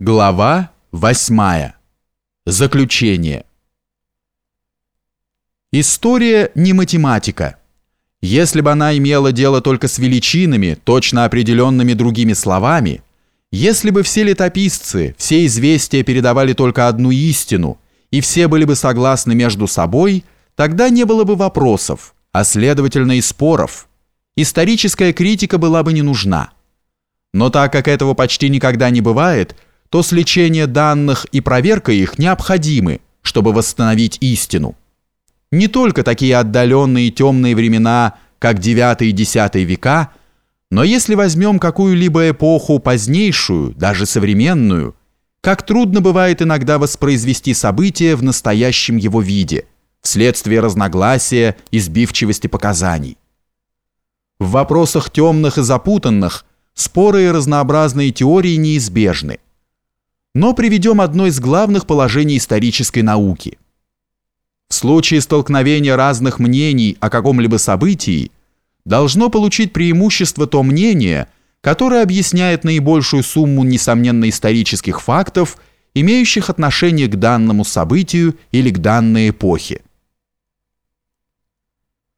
Глава 8. Заключение. История не математика. Если бы она имела дело только с величинами, точно определенными другими словами, если бы все летописцы, все известия передавали только одну истину, и все были бы согласны между собой, тогда не было бы вопросов, а следовательно и споров. Историческая критика была бы не нужна. Но так как этого почти никогда не бывает – то сличение данных и проверка их необходимы, чтобы восстановить истину. Не только такие отдаленные темные времена, как IX и X века, но если возьмем какую-либо эпоху позднейшую, даже современную, как трудно бывает иногда воспроизвести события в настоящем его виде, вследствие разногласия и сбивчивости показаний. В вопросах темных и запутанных споры и разнообразные теории неизбежны – но приведем одно из главных положений исторической науки. В случае столкновения разных мнений о каком-либо событии должно получить преимущество то мнение, которое объясняет наибольшую сумму несомненно исторических фактов, имеющих отношение к данному событию или к данной эпохе.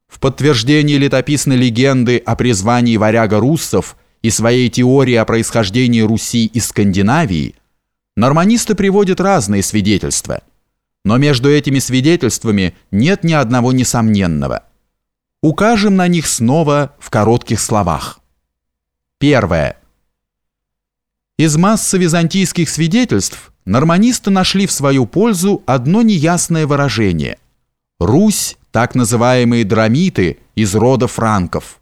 В подтверждении летописной легенды о призвании варяга руссов и своей теории о происхождении Руси из Скандинавии Норманисты приводят разные свидетельства, но между этими свидетельствами нет ни одного несомненного. Укажем на них снова в коротких словах. Первое. Из массы византийских свидетельств норманисты нашли в свою пользу одно неясное выражение. Русь, так называемые драмиты, из рода франков.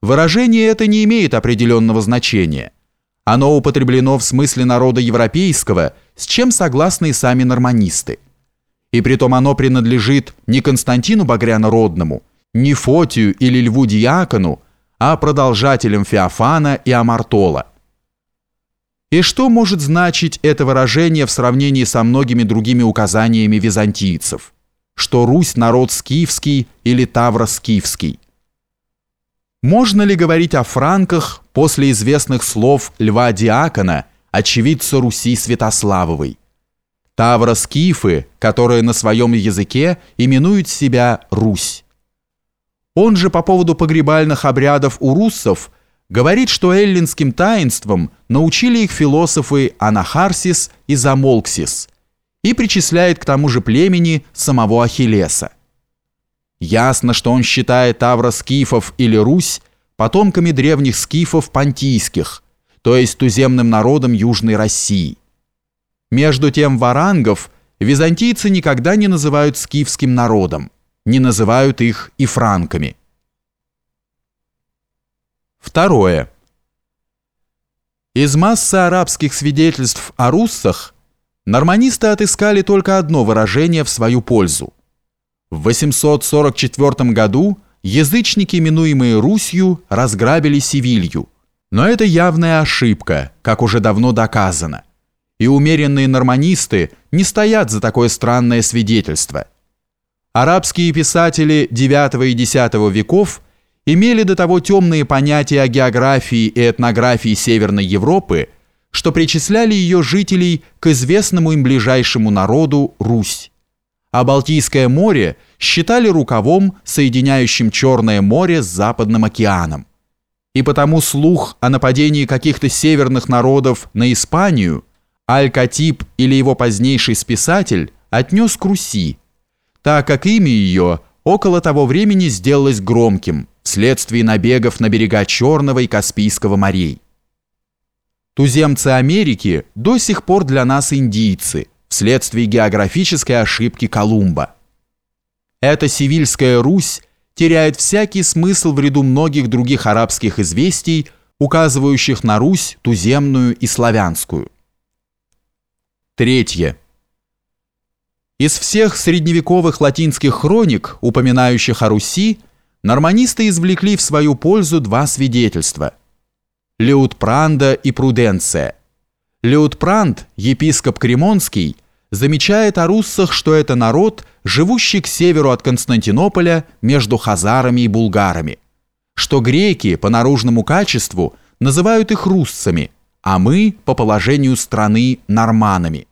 Выражение это не имеет определенного значения – оно употреблено в смысле народа европейского, с чем согласны и сами норманисты. И притом оно принадлежит не Константину Багряно-Родному, не Фотию или Льву Диакону, а продолжателям Феофана и Амартола. И что может значить это выражение в сравнении со многими другими указаниями византийцев? Что Русь – народ скифский или тавро-скифский? Можно ли говорить о франках после известных слов Льва Диакона, очевидца Руси Святославовой? Тавро-скифы, которые на своем языке именуют себя Русь. Он же по поводу погребальных обрядов у руссов говорит, что эллинским таинством научили их философы Анахарсис и Замолксис и причисляет к тому же племени самого Ахиллеса. Ясно, что он считает тавро-скифов или Русь потомками древних скифов понтийских, то есть туземным народом Южной России. Между тем варангов византийцы никогда не называют скифским народом, не называют их и франками. Второе. Из массы арабских свидетельств о руссах норманисты отыскали только одно выражение в свою пользу – в 844 году язычники, именуемые Русью, разграбили Севилью. Но это явная ошибка, как уже давно доказано. И умеренные норманисты не стоят за такое странное свидетельство. Арабские писатели IX и X веков имели до того темные понятия о географии и этнографии Северной Европы, что причисляли ее жителей к известному им ближайшему народу Русь а Балтийское море считали рукавом, соединяющим Черное море с Западным океаном. И потому слух о нападении каких-то северных народов на Испанию Аль-Катиб или его позднейший списатель отнес к Руси, так как имя ее около того времени сделалось громким вследствие набегов на берега Черного и Каспийского морей. Туземцы Америки до сих пор для нас индийцы – вследствие географической ошибки Колумба. Эта Сивильская Русь теряет всякий смысл в ряду многих других арабских известий, указывающих на Русь туземную и славянскую. Третье. Из всех средневековых латинских хроник, упоминающих о Руси, норманисты извлекли в свою пользу два свидетельства – Леутпранда и Пруденция. Леутпранд, епископ Кремонский, замечает о руссах, что это народ, живущий к северу от Константинополя между хазарами и булгарами, что греки по наружному качеству называют их руссами, а мы по положению страны норманами.